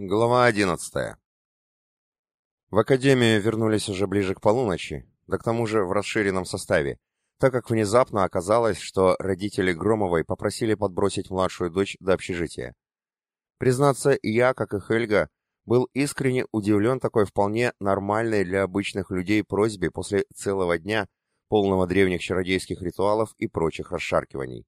Глава одиннадцатая. В академию вернулись уже ближе к полуночи, да к тому же в расширенном составе, так как внезапно оказалось, что родители Громовой попросили подбросить младшую дочь до общежития. Признаться, я, как и Хельга, был искренне удивлен такой вполне нормальной для обычных людей просьбе после целого дня, полного древних чародейских ритуалов и прочих расшаркиваний.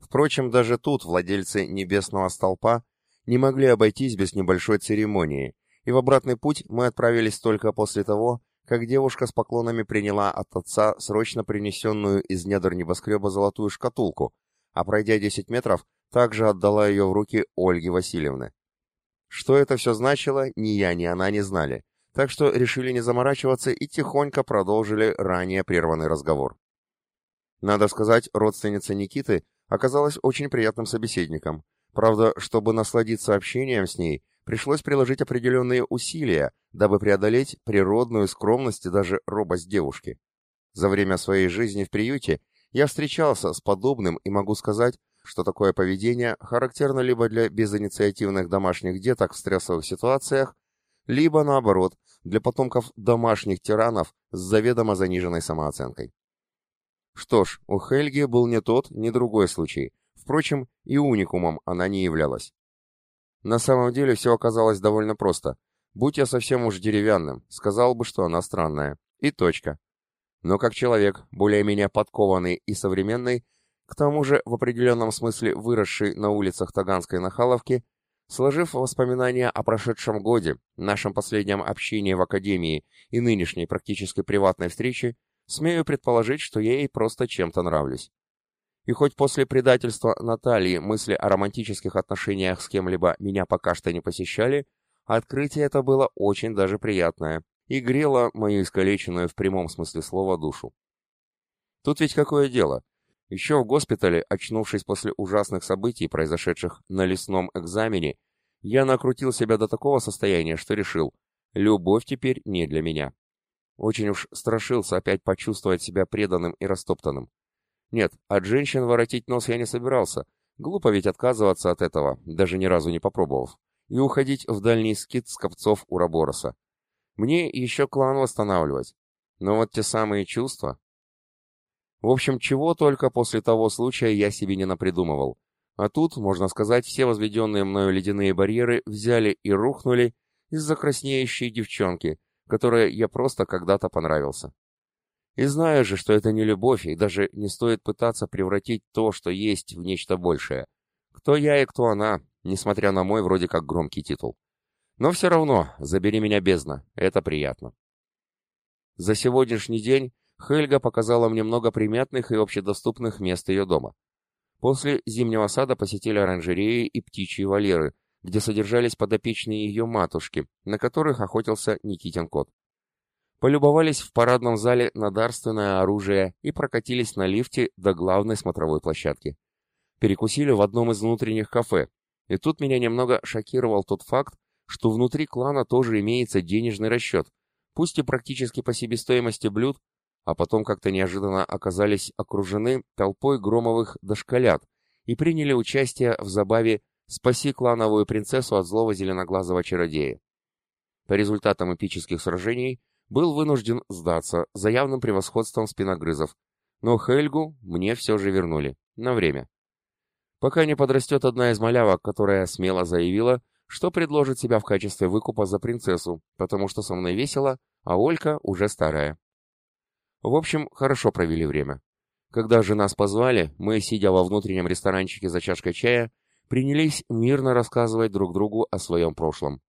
Впрочем, даже тут владельцы Небесного Столпа не могли обойтись без небольшой церемонии, и в обратный путь мы отправились только после того, как девушка с поклонами приняла от отца срочно принесенную из недр небоскреба золотую шкатулку, а пройдя 10 метров, также отдала ее в руки Ольги Васильевны. Что это все значило, ни я, ни она не знали, так что решили не заморачиваться и тихонько продолжили ранее прерванный разговор. Надо сказать, родственница Никиты оказалась очень приятным собеседником, Правда, чтобы насладиться общением с ней, пришлось приложить определенные усилия, дабы преодолеть природную скромность и даже робость девушки. За время своей жизни в приюте я встречался с подобным и могу сказать, что такое поведение характерно либо для безинициативных домашних деток в стрессовых ситуациях, либо, наоборот, для потомков домашних тиранов с заведомо заниженной самооценкой. Что ж, у Хельги был не тот, ни другой случай, Впрочем, и уникумом она не являлась. На самом деле все оказалось довольно просто. Будь я совсем уж деревянным, сказал бы, что она странная. И точка. Но как человек, более-менее подкованный и современный, к тому же в определенном смысле выросший на улицах Таганской Нахаловки, сложив воспоминания о прошедшем годе, нашем последнем общении в академии и нынешней практически приватной встрече, смею предположить, что я ей просто чем-то нравлюсь. И хоть после предательства Натальи мысли о романтических отношениях с кем-либо меня пока что не посещали, открытие это было очень даже приятное и грело мою искалеченную в прямом смысле слова душу. Тут ведь какое дело? Еще в госпитале, очнувшись после ужасных событий, произошедших на лесном экзамене, я накрутил себя до такого состояния, что решил, любовь теперь не для меня. Очень уж страшился опять почувствовать себя преданным и растоптанным. Нет, от женщин воротить нос я не собирался. Глупо ведь отказываться от этого, даже ни разу не попробовав. И уходить в дальний скит скопцов Урабороса. Мне еще клан восстанавливать. Но вот те самые чувства... В общем, чего только после того случая я себе не напридумывал. А тут, можно сказать, все возведенные мною ледяные барьеры взяли и рухнули из-за краснеющей девчонки, которой я просто когда-то понравился. И знаю же, что это не любовь, и даже не стоит пытаться превратить то, что есть, в нечто большее. Кто я и кто она, несмотря на мой вроде как громкий титул. Но все равно, забери меня бездна, это приятно. За сегодняшний день Хельга показала мне много приметных и общедоступных мест ее дома. После зимнего сада посетили оранжереи и птичьи вольеры, где содержались подопечные ее матушки, на которых охотился Никитин кот полюбовались в парадном зале на дарственное оружие и прокатились на лифте до главной смотровой площадки. Перекусили в одном из внутренних кафе, и тут меня немного шокировал тот факт, что внутри клана тоже имеется денежный расчет, пусть и практически по себестоимости блюд, а потом как-то неожиданно оказались окружены толпой громовых дошколят и приняли участие в забаве «Спаси клановую принцессу от злого зеленоглазого чародея». По результатам эпических сражений был вынужден сдаться за явным превосходством спиногрызов, но Хельгу мне все же вернули. На время. Пока не подрастет одна из малявок, которая смело заявила, что предложит себя в качестве выкупа за принцессу, потому что со мной весело, а Олька уже старая. В общем, хорошо провели время. Когда же нас позвали, мы, сидя во внутреннем ресторанчике за чашкой чая, принялись мирно рассказывать друг другу о своем прошлом.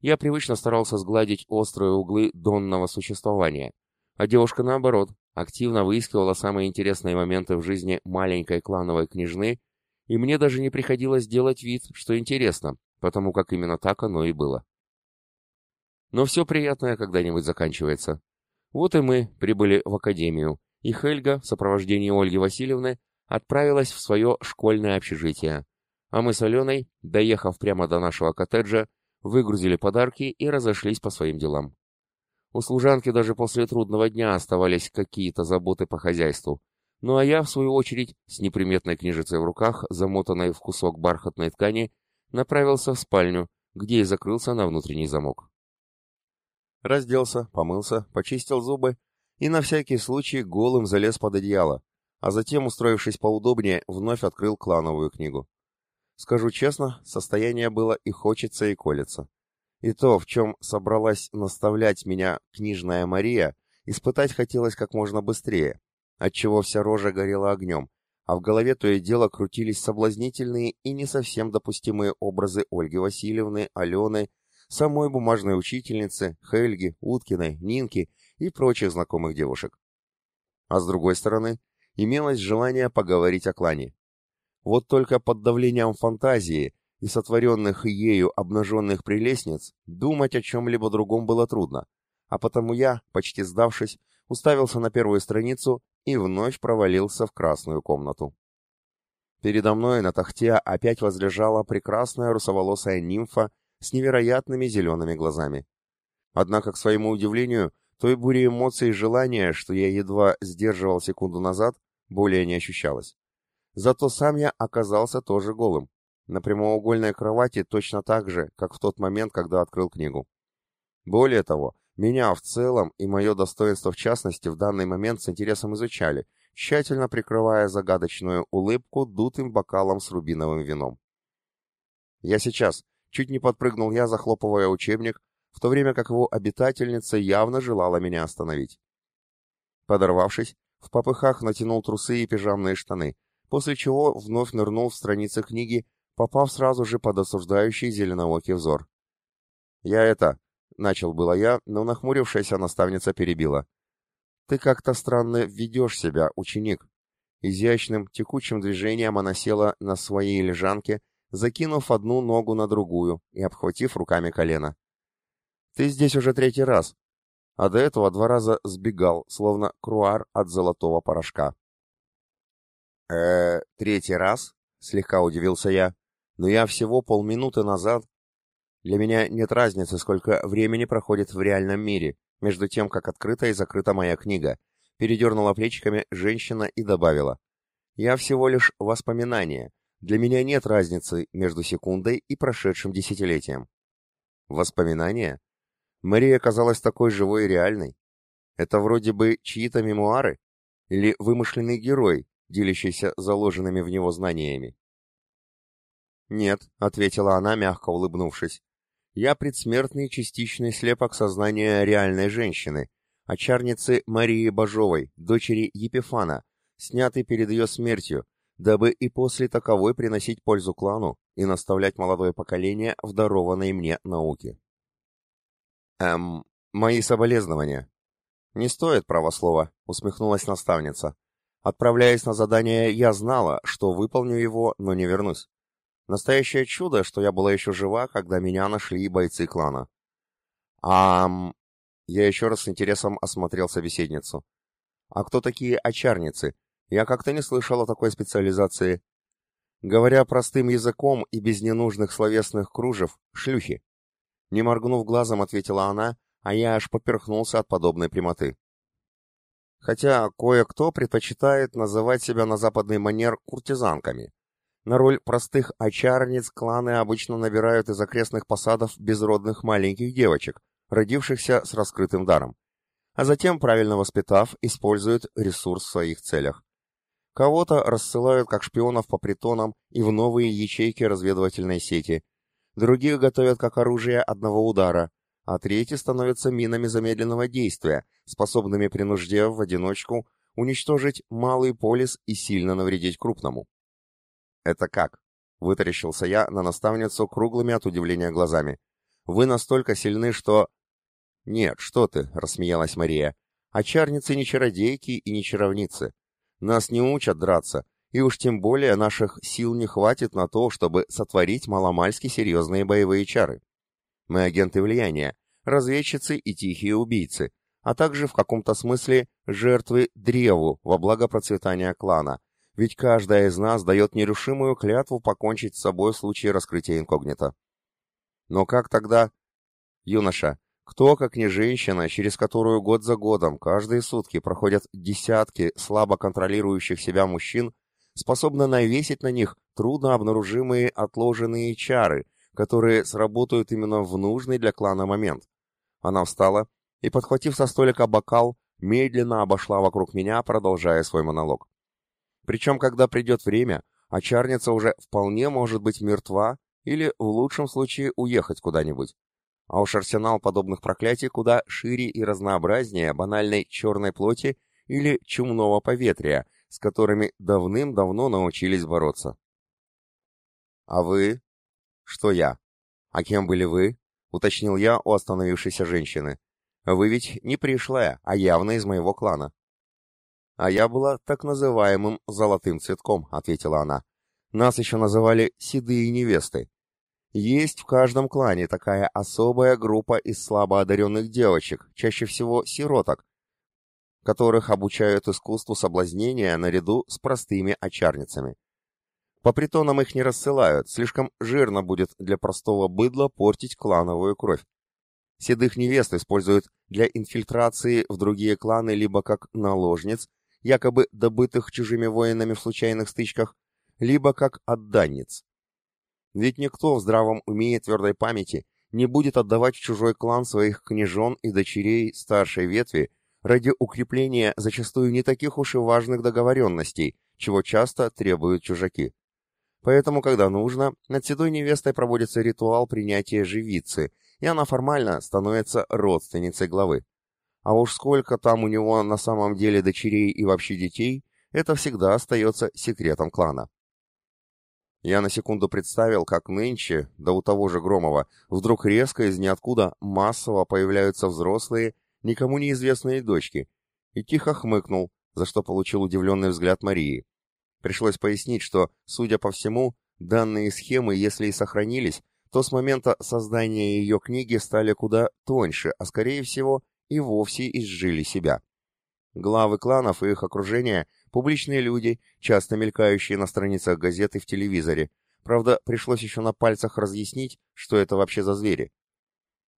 Я привычно старался сгладить острые углы донного существования, а девушка, наоборот, активно выискивала самые интересные моменты в жизни маленькой клановой княжны, и мне даже не приходилось делать вид, что интересно, потому как именно так оно и было. Но все приятное когда-нибудь заканчивается. Вот и мы прибыли в академию, и Хельга в сопровождении Ольги Васильевны отправилась в свое школьное общежитие, а мы с Аленой, доехав прямо до нашего коттеджа, выгрузили подарки и разошлись по своим делам. У служанки даже после трудного дня оставались какие-то заботы по хозяйству. Ну а я, в свою очередь, с неприметной книжицей в руках, замотанной в кусок бархатной ткани, направился в спальню, где и закрылся на внутренний замок. Разделся, помылся, почистил зубы и на всякий случай голым залез под одеяло, а затем, устроившись поудобнее, вновь открыл клановую книгу. Скажу честно, состояние было и хочется, и колется. И то, в чем собралась наставлять меня книжная Мария, испытать хотелось как можно быстрее, отчего вся рожа горела огнем, а в голове то и дело крутились соблазнительные и не совсем допустимые образы Ольги Васильевны, Алены, самой бумажной учительницы, Хельги, Уткиной, Нинки и прочих знакомых девушек. А с другой стороны, имелось желание поговорить о клане. Вот только под давлением фантазии и сотворенных ею обнаженных прелестниц думать о чем-либо другом было трудно, а потому я, почти сдавшись, уставился на первую страницу и вновь провалился в красную комнату. Передо мной на тахте опять возлежала прекрасная русоволосая нимфа с невероятными зелеными глазами. Однако, к своему удивлению, той бури эмоций и желания, что я едва сдерживал секунду назад, более не ощущалось. Зато сам я оказался тоже голым, на прямоугольной кровати точно так же, как в тот момент, когда открыл книгу. Более того, меня в целом и мое достоинство в частности в данный момент с интересом изучали, тщательно прикрывая загадочную улыбку дутым бокалом с рубиновым вином. «Я сейчас», — чуть не подпрыгнул я, захлопывая учебник, в то время как его обитательница явно желала меня остановить. Подорвавшись, в попыхах натянул трусы и пижамные штаны, после чего вновь нырнул в страницы книги, попав сразу же под осуждающий зеленоокий взор. «Я это...» — начал было я, но нахмурившаяся наставница перебила. «Ты как-то странно ведешь себя, ученик». Изящным, текучим движением она села на своей лежанке, закинув одну ногу на другую и обхватив руками колено. «Ты здесь уже третий раз, а до этого два раза сбегал, словно круар от золотого порошка. Э третий раз?» — слегка удивился я. «Но я всего полминуты назад...» Для меня нет разницы, сколько времени проходит в реальном мире, между тем, как открыта и закрыта моя книга. Передернула плечиками женщина и добавила. «Я всего лишь воспоминание. Для меня нет разницы между секундой и прошедшим десятилетием». «Воспоминания?» Мария казалась такой живой и реальной. Это вроде бы чьи-то мемуары или вымышленный герой, делящийся заложенными в него знаниями. «Нет», — ответила она, мягко улыбнувшись, — «я предсмертный частичный слепок сознания реальной женщины, очарницы Марии Бажовой, дочери Епифана, снятый перед ее смертью, дабы и после таковой приносить пользу клану и наставлять молодое поколение в дарованной мне науке». «Эм, мои соболезнования». «Не стоит правослова», — усмехнулась наставница. «Отправляясь на задание, я знала, что выполню его, но не вернусь. Настоящее чудо, что я была еще жива, когда меня нашли бойцы клана». «Ам...» Я еще раз с интересом осмотрел собеседницу. «А кто такие очарницы? Я как-то не слышал о такой специализации. Говоря простым языком и без ненужных словесных кружев, шлюхи. Не моргнув глазом, ответила она, а я аж поперхнулся от подобной прямоты. Хотя кое-кто предпочитает называть себя на западный манер куртизанками. На роль простых очарниц кланы обычно набирают из окрестных посадов безродных маленьких девочек, родившихся с раскрытым даром, а затем, правильно воспитав, используют ресурс в своих целях. Кого-то рассылают как шпионов по притонам и в новые ячейки разведывательной сети, других готовят как оружие одного удара, а третьи становятся минами замедленного действия, способными при нужде в одиночку уничтожить малый полис и сильно навредить крупному. «Это как?» — вытаращился я на наставницу круглыми от удивления глазами. «Вы настолько сильны, что...» «Нет, что ты», — рассмеялась Мария. «Очарницы не чародейки и не чаровницы. Нас не учат драться, и уж тем более наших сил не хватит на то, чтобы сотворить маломальски серьезные боевые чары. Мы агенты влияния, разведчицы и тихие убийцы, а также в каком-то смысле жертвы древу во благо процветания клана, ведь каждая из нас дает нерушимую клятву покончить с собой в случае раскрытия инкогнито. Но как тогда... Юноша, кто, как не женщина, через которую год за годом каждые сутки проходят десятки слабо контролирующих себя мужчин, способна навесить на них трудно обнаружимые отложенные чары, которые сработают именно в нужный для клана момент. Она встала и, подхватив со столика бокал, медленно обошла вокруг меня, продолжая свой монолог. Причем, когда придет время, очарница уже вполне может быть мертва или, в лучшем случае, уехать куда-нибудь. А уж арсенал подобных проклятий куда шире и разнообразнее банальной черной плоти или чумного поветрия, с которыми давным-давно научились бороться. «А вы?» «Что я?» «А кем были вы?» — уточнил я у остановившейся женщины. «Вы ведь не пришлая, а явно из моего клана». «А я была так называемым золотым цветком», — ответила она. «Нас еще называли седые невесты. Есть в каждом клане такая особая группа из слабо одаренных девочек, чаще всего сироток, которых обучают искусству соблазнения наряду с простыми очарницами. По притонам их не рассылают, слишком жирно будет для простого быдла портить клановую кровь. Седых невест используют для инфильтрации в другие кланы либо как наложниц, якобы добытых чужими воинами в случайных стычках, либо как отданниц. Ведь никто в здравом уме и твердой памяти не будет отдавать в чужой клан своих княжон и дочерей старшей ветви ради укрепления зачастую не таких уж и важных договоренностей, чего часто требуют чужаки. Поэтому, когда нужно, над седой невестой проводится ритуал принятия живицы, и она формально становится родственницей главы. А уж сколько там у него на самом деле дочерей и вообще детей, это всегда остается секретом клана. Я на секунду представил, как нынче, да у того же Громова, вдруг резко из ниоткуда массово появляются взрослые, никому неизвестные дочки, и тихо хмыкнул, за что получил удивленный взгляд Марии. Пришлось пояснить, что, судя по всему, данные схемы, если и сохранились, то с момента создания ее книги стали куда тоньше, а скорее всего и вовсе изжили себя. Главы кланов и их окружения – публичные люди, часто мелькающие на страницах газет и в телевизоре. Правда, пришлось еще на пальцах разъяснить, что это вообще за звери.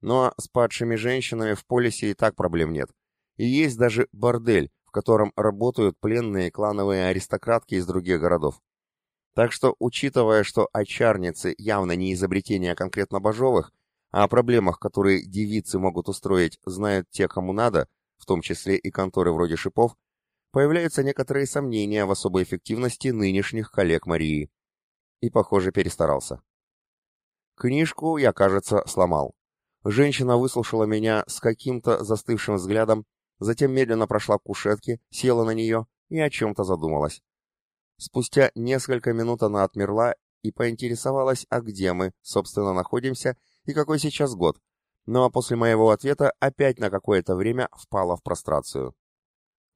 Но с падшими женщинами в полисе и так проблем нет. И есть даже бордель, в котором работают пленные клановые аристократки из других городов. Так что, учитывая, что очарницы явно не изобретение конкретно Бажовых, а о проблемах, которые девицы могут устроить, знают те, кому надо, в том числе и конторы вроде шипов, появляются некоторые сомнения в особой эффективности нынешних коллег Марии. И, похоже, перестарался. Книжку я, кажется, сломал. Женщина выслушала меня с каким-то застывшим взглядом затем медленно прошла к кушетке, села на нее и о чем-то задумалась. Спустя несколько минут она отмерла и поинтересовалась, а где мы, собственно, находимся и какой сейчас год, ну а после моего ответа опять на какое-то время впала в прострацию.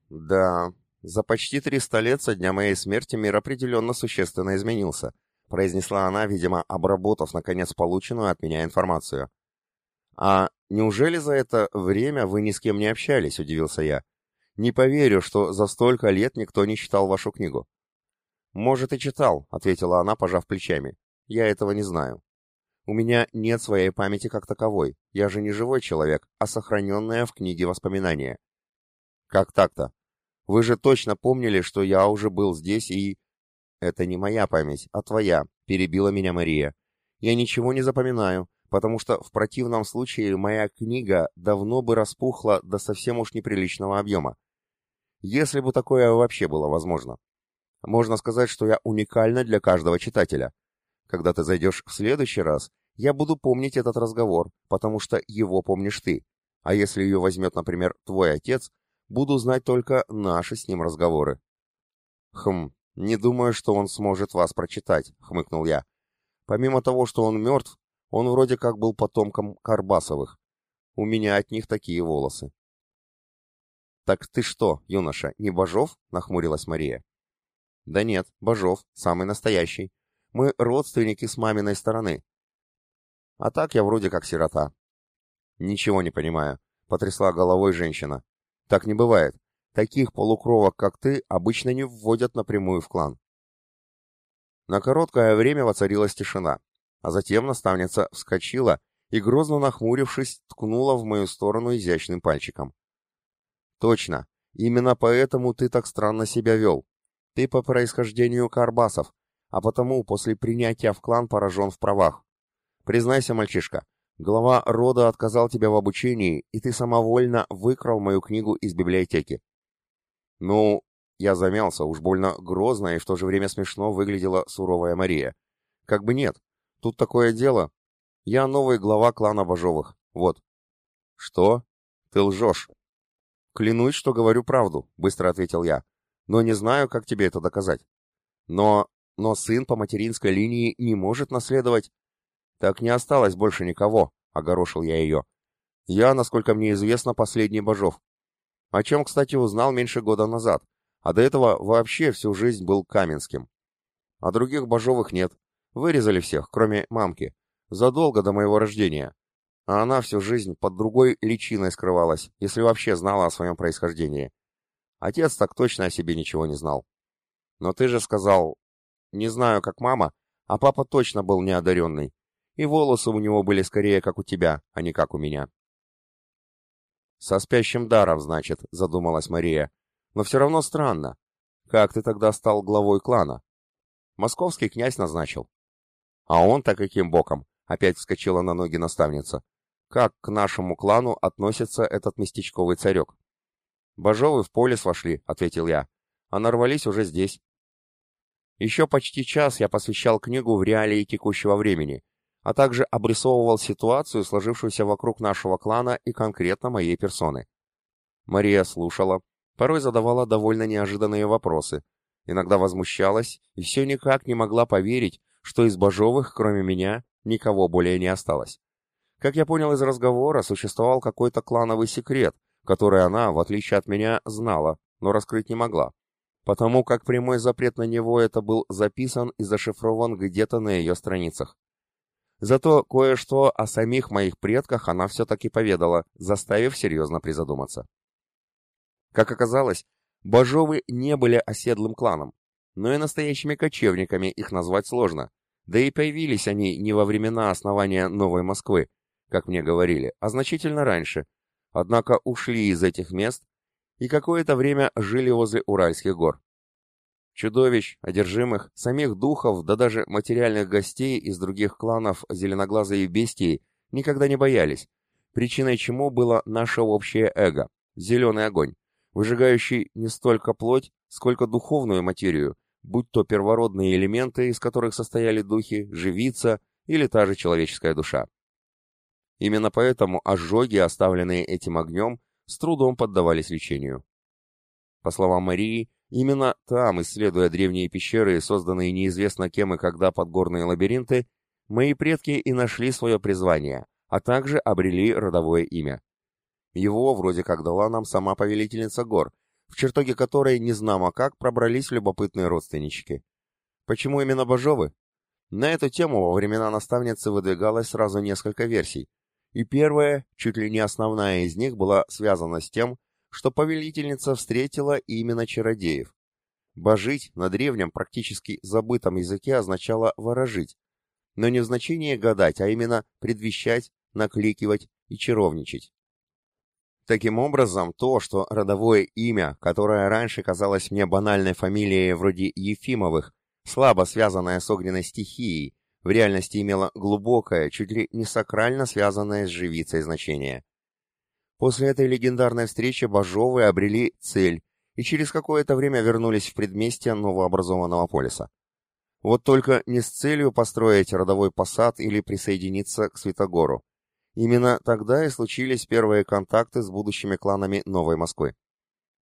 «Да, за почти триста лет со дня моей смерти мир определенно существенно изменился», произнесла она, видимо, обработав, наконец, полученную от меня информацию. «А неужели за это время вы ни с кем не общались?» — удивился я. «Не поверю, что за столько лет никто не читал вашу книгу». «Может, и читал», — ответила она, пожав плечами. «Я этого не знаю. У меня нет своей памяти как таковой. Я же не живой человек, а сохраненная в книге воспоминания». «Как так-то? Вы же точно помнили, что я уже был здесь и...» «Это не моя память, а твоя», — перебила меня Мария. «Я ничего не запоминаю, потому что в противном случае моя книга давно бы распухла до совсем уж неприличного объема. Если бы такое вообще было возможно. Можно сказать, что я уникальна для каждого читателя. Когда ты зайдешь в следующий раз, я буду помнить этот разговор, потому что его помнишь ты. А если ее возьмет, например, твой отец, буду знать только наши с ним разговоры. Хм, не думаю, что он сможет вас прочитать, хмыкнул я. Помимо того, что он мертв, он вроде как был потомком Карбасовых. У меня от них такие волосы. «Так ты что, юноша, не Бажов?» — нахмурилась Мария. «Да нет, Бажов, самый настоящий. Мы родственники с маминой стороны. А так я вроде как сирота». «Ничего не понимаю», — потрясла головой женщина. «Так не бывает. Таких полукровок, как ты, обычно не вводят напрямую в клан». На короткое время воцарилась тишина, а затем наставница вскочила и, грозно нахмурившись, ткнула в мою сторону изящным пальчиком. «Точно. Именно поэтому ты так странно себя вел. Ты по происхождению Карбасов, а потому после принятия в клан поражен в правах. Признайся, мальчишка, глава рода отказал тебе в обучении, и ты самовольно выкрал мою книгу из библиотеки. Ну, я замялся, уж больно грозно и в то же время смешно выглядела суровая Мария. Как бы нет, тут такое дело. Я новый глава клана Бажовых, вот. Что? Ты лжешь. Клянусь, что говорю правду, быстро ответил я. Но не знаю, как тебе это доказать. Но... но сын по материнской линии не может наследовать... «Так не осталось больше никого», — огорошил я ее. «Я, насколько мне известно, последний Бажов. О чем, кстати, узнал меньше года назад, а до этого вообще всю жизнь был Каменским. А других Бажовых нет. Вырезали всех, кроме мамки. Задолго до моего рождения. А она всю жизнь под другой личиной скрывалась, если вообще знала о своем происхождении. Отец так точно о себе ничего не знал. Но ты же сказал... Не знаю, как мама, а папа точно был неодаренный и волосы у него были скорее как у тебя, а не как у меня. «Со спящим даром, значит», — задумалась Мария. «Но все равно странно. Как ты тогда стал главой клана?» «Московский князь назначил». «А он-то каким боком?» — опять вскочила на ноги наставница. «Как к нашему клану относится этот местечковый царек?» «Бажовы в поле вошли», — ответил я. «А нарвались уже здесь». Еще почти час я посвящал книгу в реалии текущего времени, а также обрисовывал ситуацию, сложившуюся вокруг нашего клана и конкретно моей персоны. Мария слушала, порой задавала довольно неожиданные вопросы, иногда возмущалась и все никак не могла поверить, что из Бажовых, кроме меня, никого более не осталось. Как я понял из разговора, существовал какой-то клановый секрет, который она, в отличие от меня, знала, но раскрыть не могла, потому как прямой запрет на него это был записан и зашифрован где-то на ее страницах. Зато кое-что о самих моих предках она все-таки поведала, заставив серьезно призадуматься. Как оказалось, Бажовы не были оседлым кланом, но и настоящими кочевниками их назвать сложно, да и появились они не во времена основания Новой Москвы, как мне говорили, а значительно раньше, однако ушли из этих мест и какое-то время жили возле Уральских гор. Чудовищ, одержимых, самих духов, да даже материальных гостей из других кланов зеленоглазые бестии никогда не боялись, причиной чему было наше общее эго, зеленый огонь, выжигающий не столько плоть, сколько духовную материю, будь то первородные элементы, из которых состояли духи, живица или та же человеческая душа. Именно поэтому ожоги, оставленные этим огнем, с трудом поддавались лечению. По словам Марии, Именно там, исследуя древние пещеры, созданные неизвестно кем и когда подгорные лабиринты, мои предки и нашли свое призвание, а также обрели родовое имя. Его вроде как дала нам сама повелительница гор, в чертоге которой незнамо как пробрались любопытные родственнички. Почему именно Бажовы? На эту тему во времена наставницы выдвигалось сразу несколько версий, и первая, чуть ли не основная из них, была связана с тем, что повелительница встретила именно чародеев. Божить на древнем, практически забытом языке означало «ворожить», но не в значении гадать, а именно предвещать, накликивать и чаровничать. Таким образом, то, что родовое имя, которое раньше казалось мне банальной фамилией вроде Ефимовых, слабо связанное с огненной стихией, в реальности имело глубокое, чуть ли не сакрально связанное с живицей значение. После этой легендарной встречи Бажовы обрели цель и через какое-то время вернулись в предместье новообразованного полиса. Вот только не с целью построить родовой посад или присоединиться к Святогору. Именно тогда и случились первые контакты с будущими кланами Новой Москвы.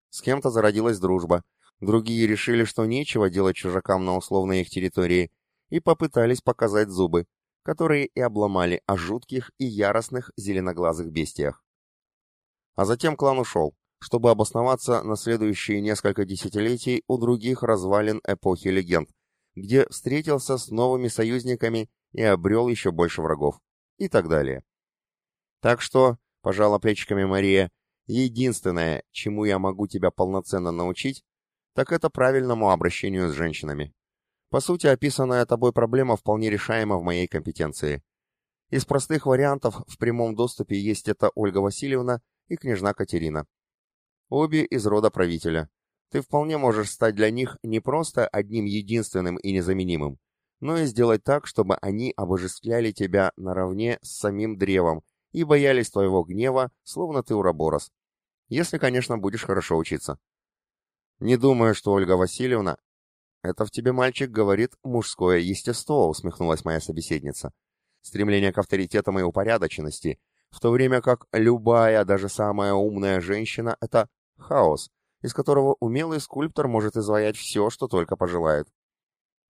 С кем-то зародилась дружба, другие решили, что нечего делать чужакам на условной их территории, и попытались показать зубы, которые и обломали о жутких и яростных зеленоглазых бестиях. А затем клан ушел, чтобы обосноваться на следующие несколько десятилетий у других развалин эпохи легенд, где встретился с новыми союзниками и обрел еще больше врагов, и так далее. Так что, пожала плечиками Мария, единственное, чему я могу тебя полноценно научить, так это правильному обращению с женщинами. По сути, описанная тобой проблема вполне решаема в моей компетенции. Из простых вариантов в прямом доступе есть это Ольга Васильевна и княжна Катерина. Обе из рода правителя. Ты вполне можешь стать для них не просто одним единственным и незаменимым, но и сделать так, чтобы они обожествляли тебя наравне с самим древом и боялись твоего гнева, словно ты уроборос. Если, конечно, будешь хорошо учиться. Не думаю, что Ольга Васильевна... Это в тебе, мальчик, говорит мужское естество, усмехнулась моя собеседница. Стремление к авторитетам и упорядоченности, в то время как любая, даже самая умная женщина — это хаос, из которого умелый скульптор может изваять все, что только пожелает.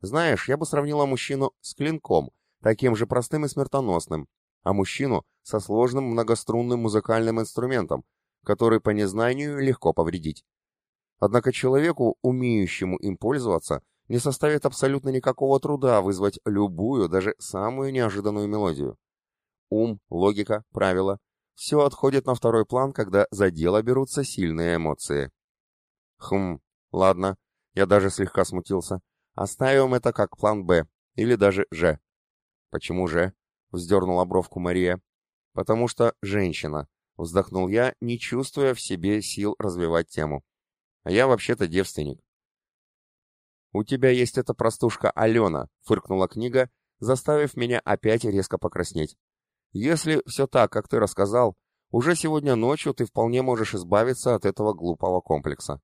Знаешь, я бы сравнила мужчину с клинком, таким же простым и смертоносным, а мужчину со сложным многострунным музыкальным инструментом, который по незнанию легко повредить. Однако человеку, умеющему им пользоваться, не составит абсолютно никакого труда вызвать любую, даже самую неожиданную мелодию. Ум, логика, правила – все отходит на второй план, когда за дело берутся сильные эмоции. Хм, ладно, я даже слегка смутился. Оставим это как план «Б» или даже «Ж». Почему «Ж»? Вздернула бровку Мария. Потому что женщина, вздохнул я, не чувствуя в себе сил развивать тему. А я вообще-то девственник. «У тебя есть эта простушка Алена», — фыркнула книга, заставив меня опять резко покраснеть. «Если все так, как ты рассказал, уже сегодня ночью ты вполне можешь избавиться от этого глупого комплекса.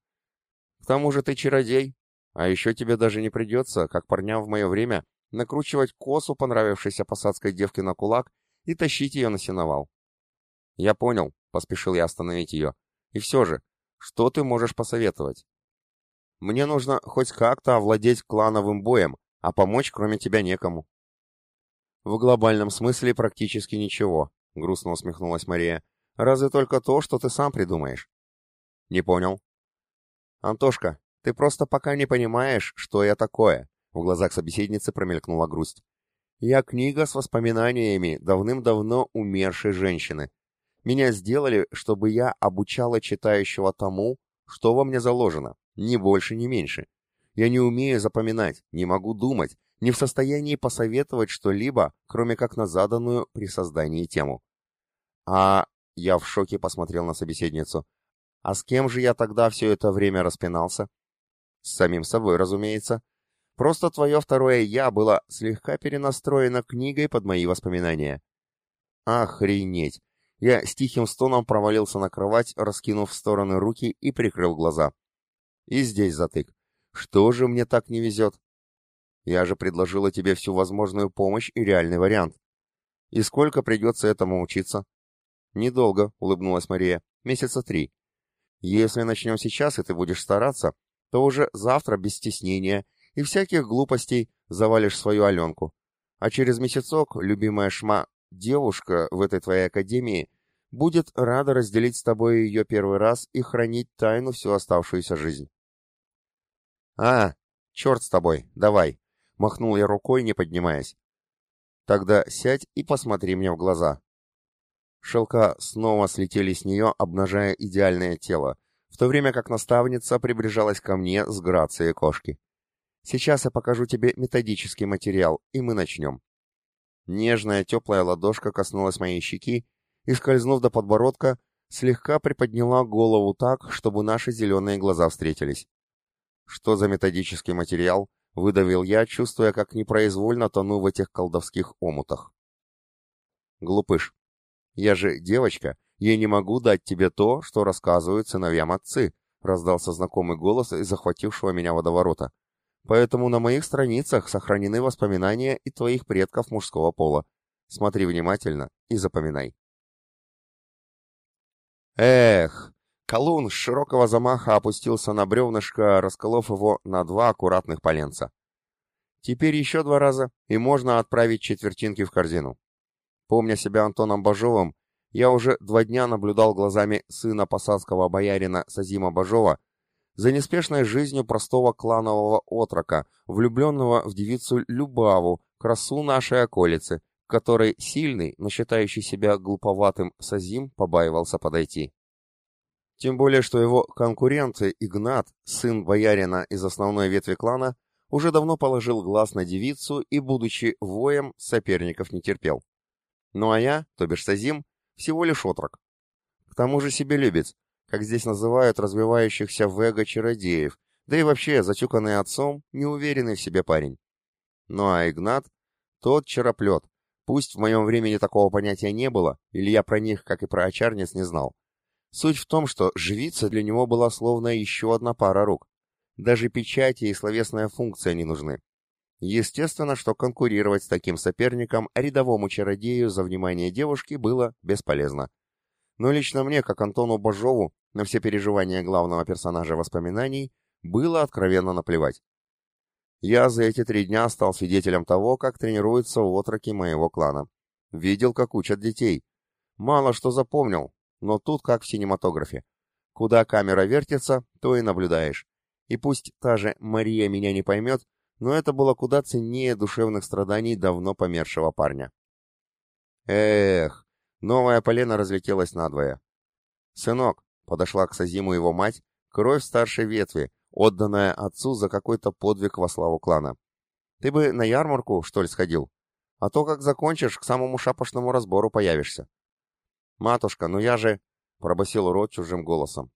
К тому же ты чародей, а еще тебе даже не придется, как парням в мое время, накручивать косу понравившейся посадской девки на кулак и тащить ее на сеновал. Я понял, поспешил я остановить ее. И все же, что ты можешь посоветовать? Мне нужно хоть как-то овладеть клановым боем, а помочь кроме тебя некому. В глобальном смысле практически ничего, грустно усмехнулась Мария. Разве только то, что ты сам придумаешь. Не понял. Антошка, ты просто пока не понимаешь, что я такое. В глазах собеседницы промелькнула грусть. Я книга с воспоминаниями давным-давно умершей женщины. Меня сделали, чтобы я обучала читающего тому, что во мне заложено, ни больше, ни меньше. Я не умею запоминать, не могу думать, не в состоянии посоветовать что-либо, кроме как на заданную при создании тему. А я в шоке посмотрел на собеседницу. А с кем же я тогда все это время распинался? С самим собой, разумеется. Просто твое второе «я» было слегка перенастроено книгой под мои воспоминания. Охренеть! Я с тихим стоном провалился на кровать, раскинув в стороны руки и прикрыл глаза. И здесь затык. Что же мне так не везет? Я же предложила тебе всю возможную помощь и реальный вариант. И сколько придется этому учиться? Недолго, улыбнулась Мария. Месяца три. Если начнем сейчас, и ты будешь стараться, то уже завтра без стеснения и всяких глупостей завалишь свою Аленку. А через месяцок любимая шма девушка в этой твоей академии будет рада разделить с тобой ее первый раз и хранить тайну всю оставшуюся жизнь. «А, черт с тобой, давай!» — махнул я рукой, не поднимаясь. «Тогда сядь и посмотри мне в глаза». Шелка снова слетели с нее, обнажая идеальное тело, в то время как наставница приближалась ко мне с грацией кошки. «Сейчас я покажу тебе методический материал, и мы начнем». Нежная теплая ладошка коснулась моей щеки и, скользнув до подбородка, слегка приподняла голову так, чтобы наши зеленые глаза встретились. «Что за методический материал?» — выдавил я, чувствуя, как непроизвольно тону в этих колдовских омутах. «Глупыш, я же девочка я не могу дать тебе то, что рассказывают сыновьям отцы», — раздался знакомый голос из захватившего меня водоворота. «Поэтому на моих страницах сохранены воспоминания и твоих предков мужского пола. Смотри внимательно и запоминай». Эх, колун с широкого замаха опустился на бревнышко, расколов его на два аккуратных поленца. Теперь еще два раза, и можно отправить четвертинки в корзину. Помня себя Антоном Бажовым, я уже два дня наблюдал глазами сына посадского боярина Сазима Бажова за неспешной жизнью простого кланового отрока, влюбленного в девицу Любаву, красу нашей околицы, которой сильный, но считающий себя глуповатым Сазим побаивался подойти. Тем более, что его конкурент Игнат, сын боярина из основной ветви клана, уже давно положил глаз на девицу и, будучи воем, соперников не терпел. Ну а я, то бишь Сазим, всего лишь отрок. К тому же себелюбец, как здесь называют развивающихся в эго чародеев, да и вообще затюканный отцом, неуверенный в себе парень. Ну а Игнат, тот чероплет. Пусть в моем времени такого понятия не было, или я про них, как и про очарниц, не знал. Суть в том, что живица для него была словно еще одна пара рук. Даже печати и словесная функция не нужны. Естественно, что конкурировать с таким соперником рядовому чародею за внимание девушки было бесполезно. Но лично мне, как Антону Бажову, на все переживания главного персонажа воспоминаний, было откровенно наплевать. Я за эти три дня стал свидетелем того, как тренируются отроки моего клана. Видел, как учат детей. Мало что запомнил, но тут как в синематографе. Куда камера вертится, то и наблюдаешь. И пусть та же Мария меня не поймет, но это было куда ценнее душевных страданий давно помершего парня. Эх, новая полена разлетелась надвое. «Сынок», — подошла к Сазиму его мать, кровь старшей ветви, отданная отцу за какой-то подвиг во славу клана. «Ты бы на ярмарку, что ли, сходил? А то, как закончишь, к самому шапошному разбору появишься». «Матушка, ну я же...» — пробасил рот чужим голосом.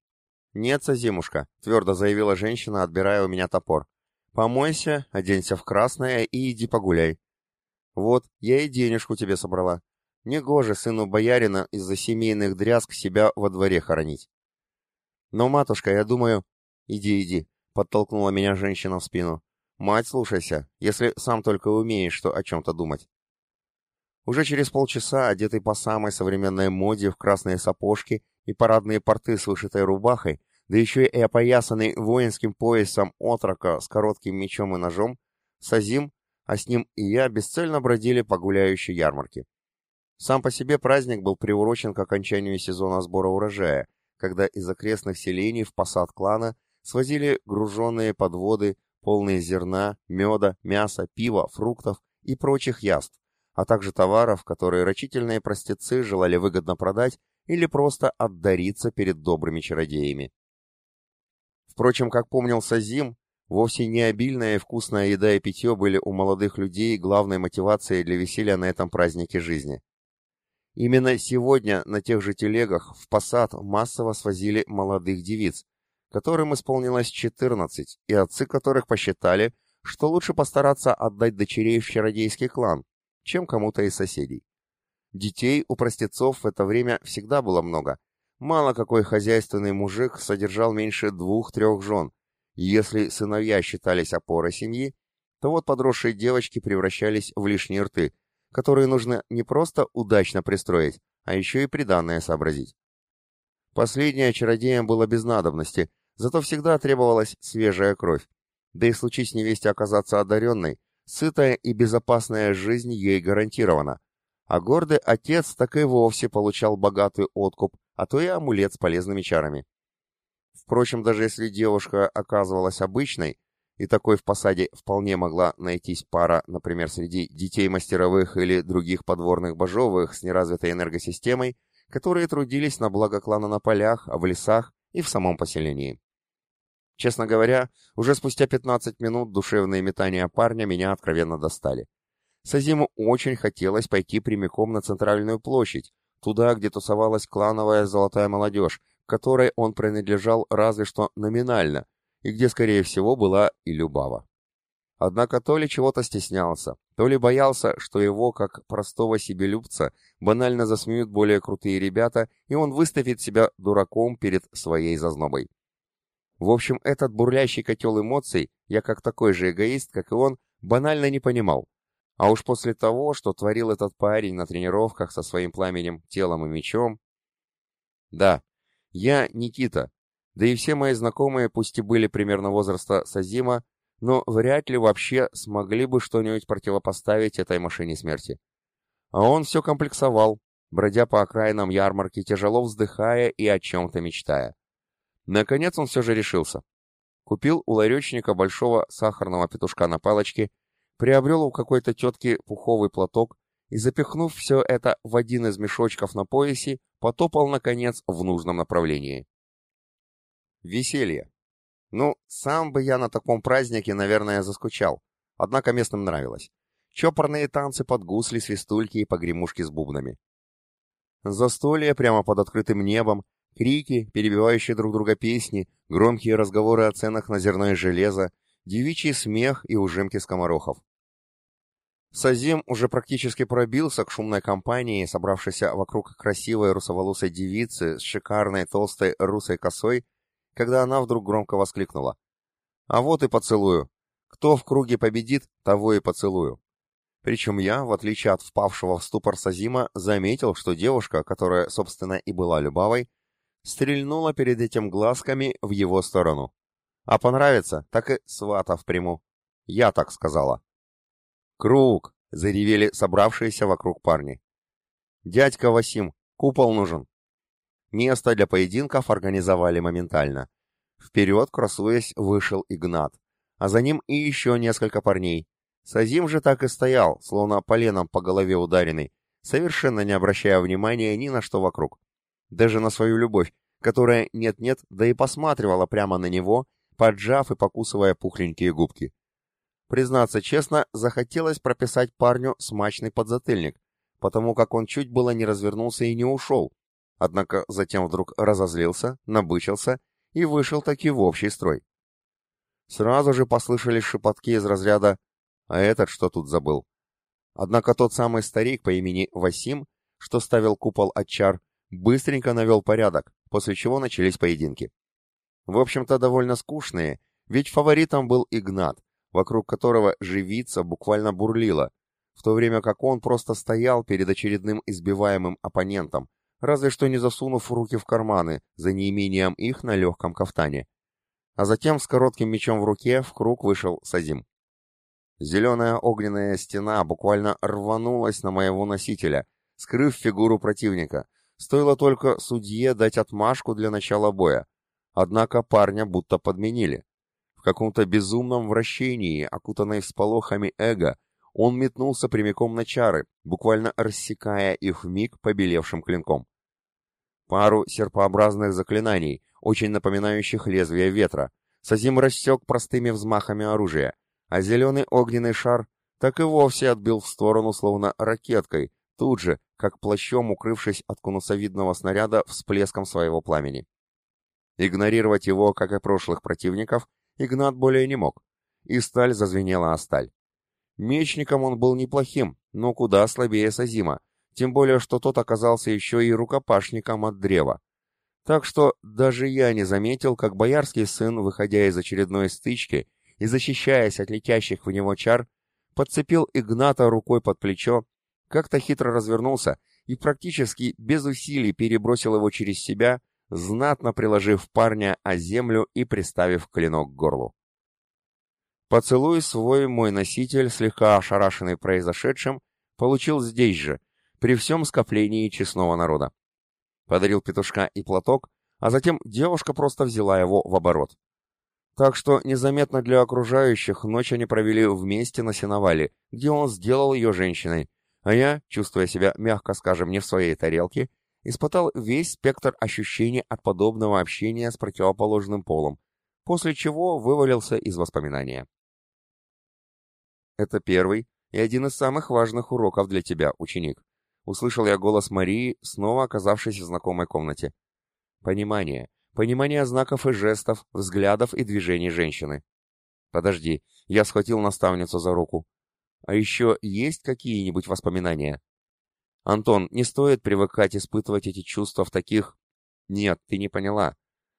«Нет, Сазимушка», — твердо заявила женщина, отбирая у меня топор. Помойся, оденься в красное и иди погуляй. Вот, я и денежку тебе собрала. Негоже сыну боярина из-за семейных дрязг себя во дворе хоронить. Но, матушка, я думаю... Иди, иди, подтолкнула меня женщина в спину. Мать, слушайся, если сам только умеешь что о чем-то думать. Уже через полчаса, одетый по самой современной моде в красные сапожки и парадные порты с вышитой рубахой, да еще и опоясанный воинским поясом отрока с коротким мечом и ножом, Сазим, а с ним и я бесцельно бродили по гуляющей ярмарке. Сам по себе праздник был приурочен к окончанию сезона сбора урожая, когда из окрестных селений в посад клана свозили груженные подводы, полные зерна, меда, мяса, пива, фруктов и прочих яств, а также товаров, которые рачительные простецы желали выгодно продать или просто отдариться перед добрыми чародеями. Впрочем, как помнил Сазим, вовсе не обильная и вкусная еда и питье были у молодых людей главной мотивацией для веселья на этом празднике жизни. Именно сегодня на тех же телегах в посад массово свозили молодых девиц, которым исполнилось 14, и отцы которых посчитали, что лучше постараться отдать дочерей в чародейский клан, чем кому-то из соседей. Детей у простецов в это время всегда было много, Мало какой хозяйственный мужик содержал меньше двух-трех жен, если сыновья считались опорой семьи, то вот подросшие девочки превращались в лишние рты, которые нужно не просто удачно пристроить, а еще и приданное сообразить. Последнее чародеям было без надобности, зато всегда требовалась свежая кровь. Да и случись невесте оказаться одаренной, сытая и безопасная жизнь ей гарантирована. А гордый отец так и вовсе получал богатый откуп, а то и амулет с полезными чарами. Впрочем, даже если девушка оказывалась обычной, и такой в посаде вполне могла найтись пара, например, среди детей мастеровых или других подворных божовых с неразвитой энергосистемой, которые трудились на благо клана на полях, в лесах и в самом поселении. Честно говоря, уже спустя 15 минут душевные метания парня меня откровенно достали. Сазиму очень хотелось пойти прямиком на центральную площадь, туда, где тусовалась клановая золотая молодежь, которой он принадлежал разве что номинально, и где, скорее всего, была и Любава. Однако то ли чего-то стеснялся, то ли боялся, что его, как простого себелюбца, банально засмеют более крутые ребята, и он выставит себя дураком перед своей зазнобой. В общем, этот бурлящий котел эмоций, я как такой же эгоист, как и он, банально не понимал, а уж после того, что творил этот парень на тренировках со своим пламенем, телом и мечом... Да, я Никита, да и все мои знакомые, пусть и были примерно возраста Сазима, но вряд ли вообще смогли бы что-нибудь противопоставить этой машине смерти. А он все комплексовал, бродя по окраинам ярмарки, тяжело вздыхая и о чем-то мечтая. Наконец он все же решился. Купил у ларечника большого сахарного петушка на палочке приобрел у какой-то тетки пуховый платок и, запихнув все это в один из мешочков на поясе, потопал, наконец, в нужном направлении. Веселье. Ну, сам бы я на таком празднике, наверное, заскучал, однако местным нравилось. Чопорные танцы под гусли, свистульки и погремушки с бубнами. Застолье прямо под открытым небом, крики, перебивающие друг друга песни, громкие разговоры о ценах на зерно и железо, девичий смех и ужимки скоморохов. Сазим уже практически пробился к шумной компании, собравшейся вокруг красивой русоволосой девицы с шикарной толстой русой косой, когда она вдруг громко воскликнула. «А вот и поцелую! Кто в круге победит, того и поцелую!» Причем я, в отличие от впавшего в ступор Сазима, заметил, что девушка, которая, собственно, и была Любавой, стрельнула перед этим глазками в его сторону. А понравится, так и сватов приму. Я так сказала. «Круг!» — заревели собравшиеся вокруг парни. «Дядька Васим, купол нужен!» Место для поединков организовали моментально. Вперед, красуясь, вышел Игнат, а за ним и еще несколько парней. Сазим же так и стоял, словно поленом по голове ударенный, совершенно не обращая внимания ни на что вокруг. Даже на свою любовь, которая нет-нет, да и посматривала прямо на него, поджав и покусывая пухленькие губки. Признаться честно, захотелось прописать парню смачный подзатыльник, потому как он чуть было не развернулся и не ушел, однако затем вдруг разозлился, набычился и вышел таки в общий строй. Сразу же послышались шепотки из разряда «А этот что тут забыл?». Однако тот самый старик по имени Васим, что ставил купол от чар, быстренько навел порядок, после чего начались поединки. В общем-то, довольно скучные, ведь фаворитом был Игнат, вокруг которого живица буквально бурлила, в то время как он просто стоял перед очередным избиваемым оппонентом, разве что не засунув руки в карманы, за неимением их на легком кафтане. А затем с коротким мечом в руке в круг вышел Сазим. Зеленая огненная стена буквально рванулась на моего носителя, скрыв фигуру противника. Стоило только судье дать отмашку для начала боя. Однако парня будто подменили. В каком-то безумном вращении, окутанной всполохами эго, он метнулся прямиком на чары, буквально рассекая их вмиг побелевшим клинком. Пару серпообразных заклинаний, очень напоминающих лезвие ветра, Сазим рассек простыми взмахами оружия, а зеленый огненный шар так и вовсе отбил в сторону, словно ракеткой, тут же, как плащом укрывшись от конусовидного снаряда всплеском своего пламени. Игнорировать его, как и прошлых противников, Игнат более не мог, и сталь зазвенела о сталь. Мечником он был неплохим, но куда слабее Сазима, тем более, что тот оказался еще и рукопашником от древа. Так что даже я не заметил, как боярский сын, выходя из очередной стычки и защищаясь от летящих в него чар, подцепил Игната рукой под плечо, как-то хитро развернулся и практически без усилий перебросил его через себя, знатно приложив парня о землю и приставив клинок к горлу. Поцелуй свой мой носитель, слегка ошарашенный произошедшим, получил здесь же, при всем скоплении честного народа. Подарил петушка и платок, а затем девушка просто взяла его в оборот. Так что незаметно для окружающих ночь они провели вместе на сеновале, где он сделал ее женщиной, а я, чувствуя себя, мягко скажем, не в своей тарелке, испытал весь спектр ощущений от подобного общения с противоположным полом, после чего вывалился из воспоминания. «Это первый и один из самых важных уроков для тебя, ученик», услышал я голос Марии, снова оказавшись в знакомой комнате. «Понимание. Понимание знаков и жестов, взглядов и движений женщины». «Подожди». Я схватил наставницу за руку. «А еще есть какие-нибудь воспоминания?» Антон, не стоит привыкать испытывать эти чувства в таких... Нет, ты не поняла.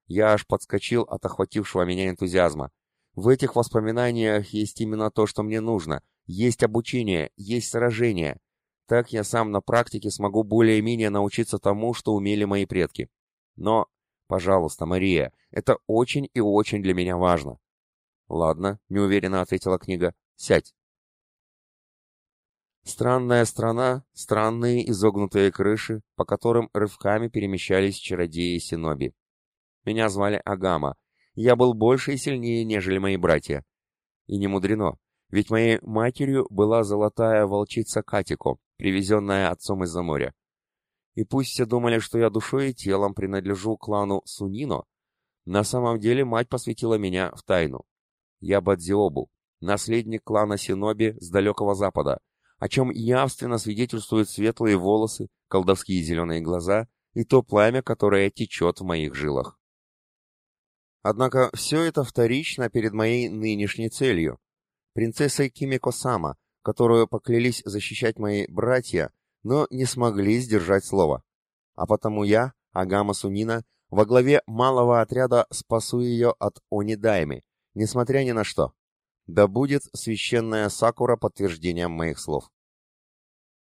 Я аж подскочил от охватившего меня энтузиазма. В этих воспоминаниях есть именно то, что мне нужно. Есть обучение, есть сражение. Так я сам на практике смогу более-менее научиться тому, что умели мои предки. Но, пожалуйста, Мария, это очень и очень для меня важно. Ладно, неуверенно ответила книга. Сядь. Странная страна, странные изогнутые крыши, по которым рывками перемещались чародеи Синоби. Меня звали Агама. Я был больше и сильнее, нежели мои братья. И не мудрено, ведь моей матерью была золотая волчица Катико, привезенная отцом из-за моря. И пусть все думали, что я душой и телом принадлежу клану Сунино, на самом деле мать посвятила меня в тайну. Я Бадзиобу, наследник клана Синоби с далекого запада, о чем явственно свидетельствуют светлые волосы, колдовские зеленые глаза и то пламя, которое течет в моих жилах. Однако все это вторично перед моей нынешней целью. Принцессой Кимико-сама, которую поклялись защищать мои братья, но не смогли сдержать слово. А потому я, Агама Сунина, во главе малого отряда спасу ее от Онидайми, несмотря ни на что. Да будет священная Сакура подтверждением моих слов.